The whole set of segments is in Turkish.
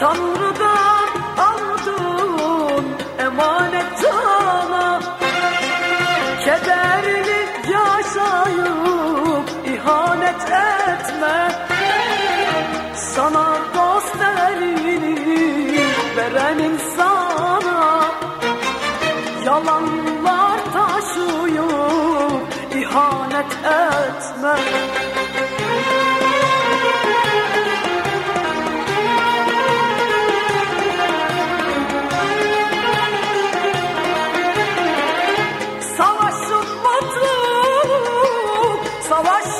Tanrı'dan aldığım emanet sana. Kederli yaşayıp ihanet etme. Sana dost elini veren insana. Yalanlar taşıyıp ihanet etme. Savaş.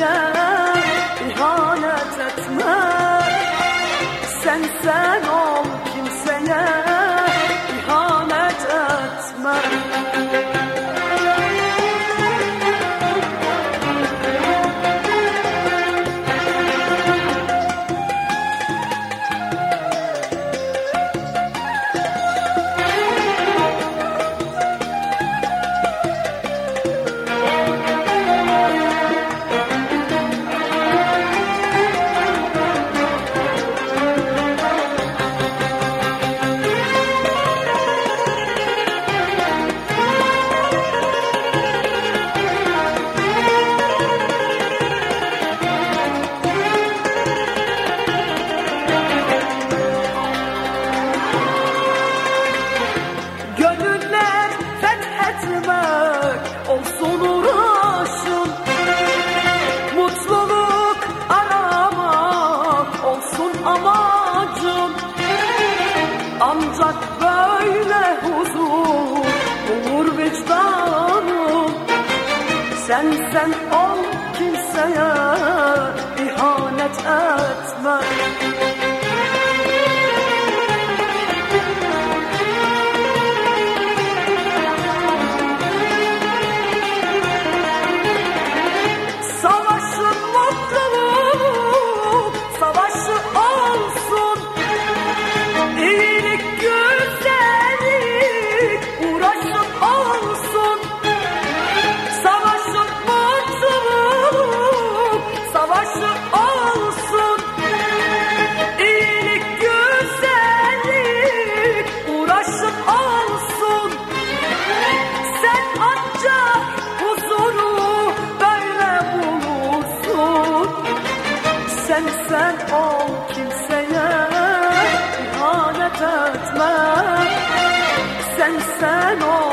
Yeah. sen ol kimseye ihanet etme. Sen sen ol kimseye. İhanet etme. Sen sen ol